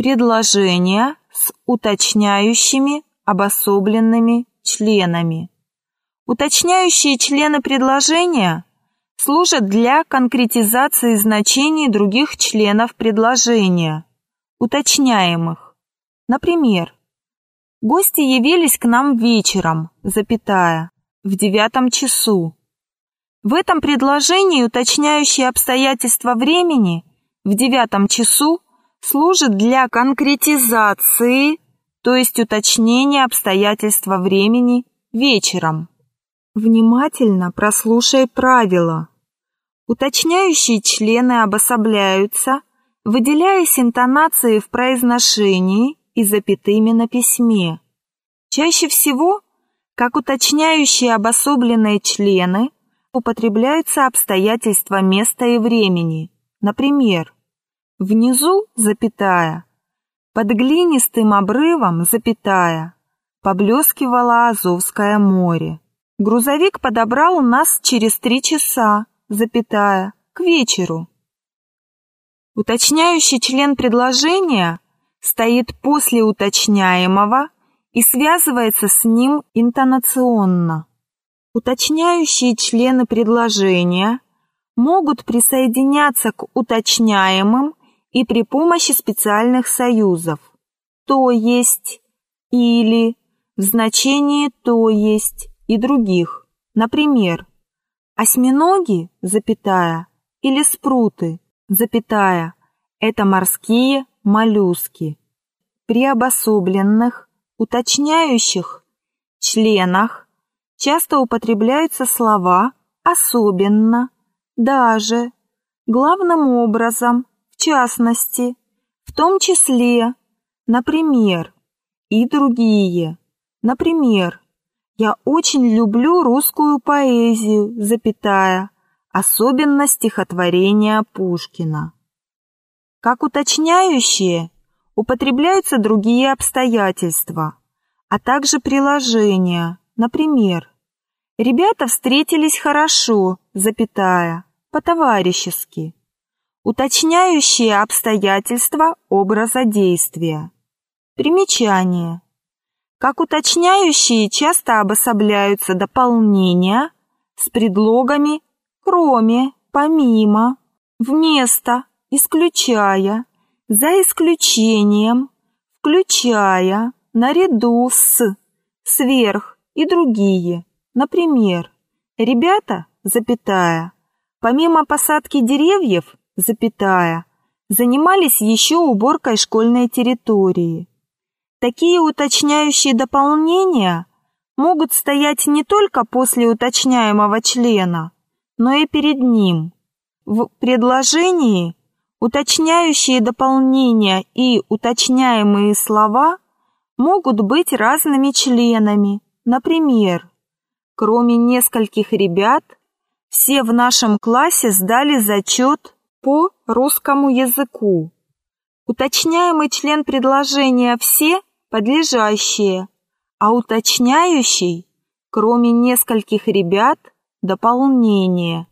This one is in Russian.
предложения с уточняющими обособленными членами. Уточняющие члены предложения служат для конкретизации значений других членов предложения, уточняемых. Например, гости явились к нам вечером, запятая, в девятом часу. В этом предложении уточняющие обстоятельства времени в девятом часу служит для конкретизации, то есть уточнения обстоятельства времени вечером. Внимательно прослушай правила. Уточняющие члены обособляются, выделяясь интонацией в произношении и запятыми на письме. Чаще всего, как уточняющие обособленные члены, употребляются обстоятельства места и времени. Например, внизу запятая, под глинистым обрывом запятая, поблескивало Азовское море. Грузовик подобрал нас через три часа, запятая, к вечеру. Уточняющий член предложения стоит после уточняемого и связывается с ним интонационно. Уточняющие члены предложения могут присоединяться к уточняемым и при помощи специальных союзов. То есть, или, в значении то есть и других. Например, осьминоги, запятая, или спруты, запятая, это морские моллюски. При обособленных, уточняющих членах часто употребляются слова «особенно», «даже», «главным образом», «в частности», «в том числе», «например» и другие. Например, «Я очень люблю русскую поэзию», запятая, особенно стихотворения Пушкина. Как уточняющие употребляются другие обстоятельства, а также приложения, например, Ребята встретились хорошо, запятая, по-товарищески, уточняющие обстоятельства образа действия. Примечание. Как уточняющие часто обособляются дополнения с предлогами «кроме», «помимо», «вместо», «исключая», «за исключением», «включая», «наряду с», «сверх» и другие. Например, ребята, запятая, помимо посадки деревьев, запятая, занимались еще уборкой школьной территории. Такие уточняющие дополнения могут стоять не только после уточняемого члена, но и перед ним. В предложении уточняющие дополнения и уточняемые слова могут быть разными членами. Например, Кроме нескольких ребят, все в нашем классе сдали зачет по русскому языку. Уточняемый член предложения «все» подлежащие, а уточняющий, кроме нескольких ребят, дополнение.